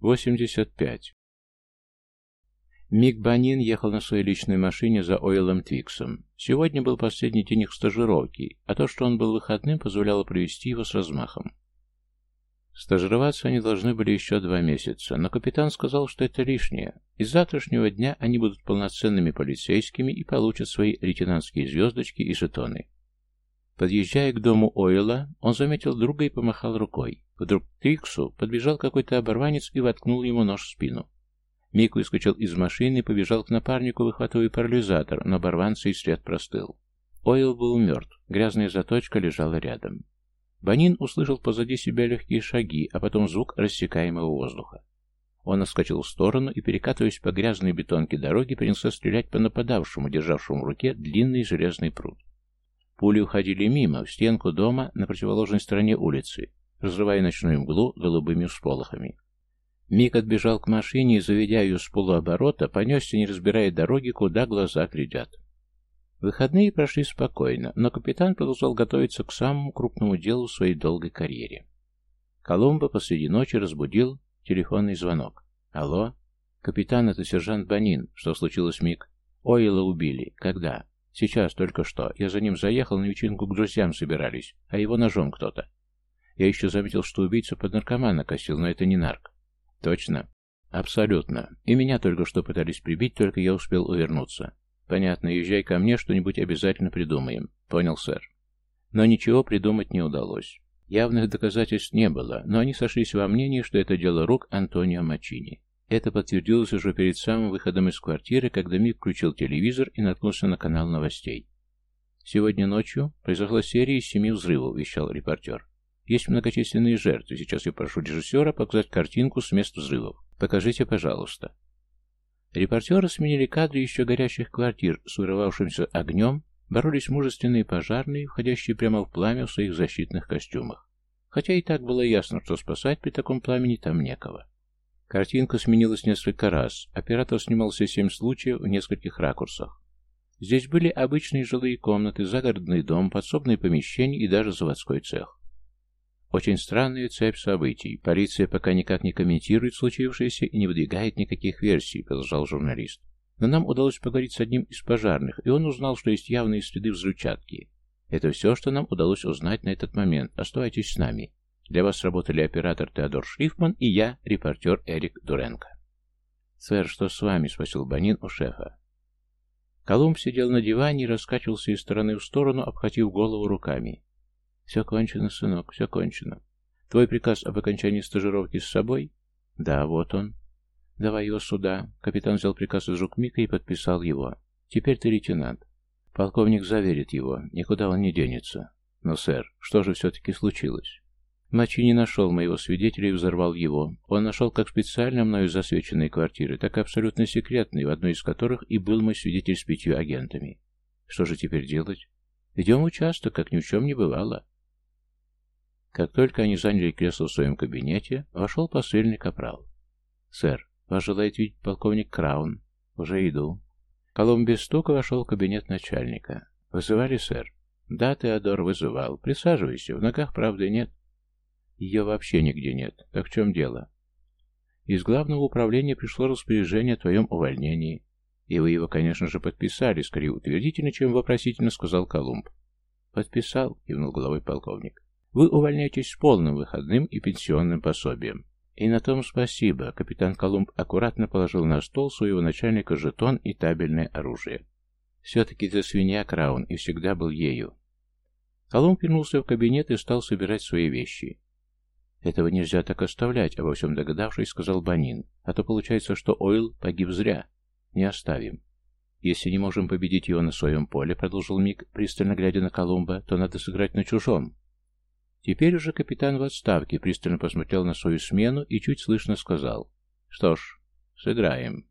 85. Мик Банин ехал на своей личной машине за Ойлом Твиксом. Сегодня был последний день их стажировки, а то, что он был выходным, позволяло провести его с размахом. Стажироваться они должны были еще два месяца, но капитан сказал, что это лишнее. Из завтрашнего дня они будут полноценными полицейскими и получат свои лейтенантские звездочки и жетоны. Подъезжая к дому Ойла, он заметил друга и помахал рукой. Вдруг к Триксу подбежал какой-то оборванец и воткнул ему нож в спину. Мик выскочил из машины и побежал к напарнику, выхватывая парализатор, но оборванца и след простыл. Ойл был мертв, грязная заточка лежала рядом. Банин услышал позади себя легкие шаги, а потом звук рассекаемого воздуха. Он отскочил в сторону и, перекатываясь по грязной бетонке дороги, принялся стрелять по нападавшему, державшему в руке длинный железный пруд. Пули уходили мимо, в стенку дома на противоположной стороне улицы, разрывая ночную мглу голубыми всполохами. Мик отбежал к машине и, заведя ее с полуоборота, понесся, не разбирая дороги, куда глаза глядят. Выходные прошли спокойно, но капитан продолжал готовиться к самому крупному делу в своей долгой карьере. Колумба посреди ночи разбудил телефонный звонок. «Алло? Капитан, это сержант Банин. Что случилось, Мик? Ойла убили. Когда? Сейчас, только что. Я за ним заехал, на вечеринку к друзьям собирались, а его ножом кто-то. Я еще заметил, что убийца под наркомана косил, но это не нарк. Точно? Абсолютно. И меня только что пытались прибить, только я успел увернуться. «Понятно, езжай ко мне, что-нибудь обязательно придумаем». «Понял, сэр». Но ничего придумать не удалось. Явных доказательств не было, но они сошлись во мнении, что это дело рук Антонио Мачини. Это подтвердилось уже перед самым выходом из квартиры, когда Мик включил телевизор и наткнулся на канал новостей. «Сегодня ночью произошла серия из семи взрывов», — вещал репортер. «Есть многочисленные жертвы. Сейчас я прошу режиссера показать картинку с мест взрывов. Покажите, пожалуйста». Репортеры сменили кадры еще горящих квартир с вырывавшимся огнем, боролись мужественные пожарные, входящие прямо в пламя в своих защитных костюмах. Хотя и так было ясно, что спасать при таком пламени там некого. Картинка сменилась несколько раз. Оператор снимал все семь случаев в нескольких ракурсах. Здесь были обычные жилые комнаты, загородный дом, подсобные помещения и даже заводской цех. Очень странная цепь событий. Полиция пока никак не комментирует случившееся и не выдвигает никаких версий, продолжал журналист. Но нам удалось поговорить с одним из пожарных, и он узнал, что есть явные следы взрывчатки. Это все, что нам удалось узнать на этот момент. Оставайтесь с нами. Для вас работали оператор Теодор Шлифман и я, репортер Эрик Дуренко. «Сэр, что с вами?» — спросил Банин у шефа. Колумб сидел на диване и раскачивался из стороны в сторону, обхватив голову руками. «Все кончено, сынок, все кончено. Твой приказ об окончании стажировки с собой?» «Да, вот он». «Давай его сюда». Капитан взял приказ из рук Мика и подписал его. «Теперь ты лейтенант. Полковник заверит его, никуда он не денется. Но, сэр, что же все-таки случилось?» Мачи не нашел моего свидетеля и взорвал его. Он нашел как специально мною засвеченные квартиры, так и абсолютно секретные, в одной из которых и был мой свидетель с пятью агентами. Что же теперь делать? Идем в участок, как ни в чем не бывало. Как только они заняли кресло в своем кабинете, вошел посыльный капрал. «Сэр, вас желает видеть полковник Краун. Уже иду». Колумб без стука вошел в кабинет начальника. «Вызывали, сэр?» «Да, Теодор, вызывал. Присаживайся. В ногах правды нет». «Ее вообще нигде нет. Так в чем дело?» «Из главного управления пришло распоряжение о твоем увольнении. И вы его, конечно же, подписали, скорее утвердительно, чем вопросительно, сказал Колумб. «Подписал», — кивнул головой полковник. Вы увольняетесь с полным выходным и пенсионным пособием. И на том спасибо. Капитан Колумб аккуратно положил на стол своего начальника жетон и табельное оружие. Все-таки ты свинья, Краун, и всегда был ею. Колумб вернулся в кабинет и стал собирать свои вещи. «Этого нельзя так оставлять», — обо всем догадавшись, сказал Банин. «А то получается, что Ойл погиб зря. Не оставим. Если не можем победить его на своем поле», — продолжил Мик, пристально глядя на Колумба, — «то надо сыграть на чужом. Теперь уже капитан в отставке пристально посмотрел на свою смену и чуть слышно сказал. «Что ж, сыграем».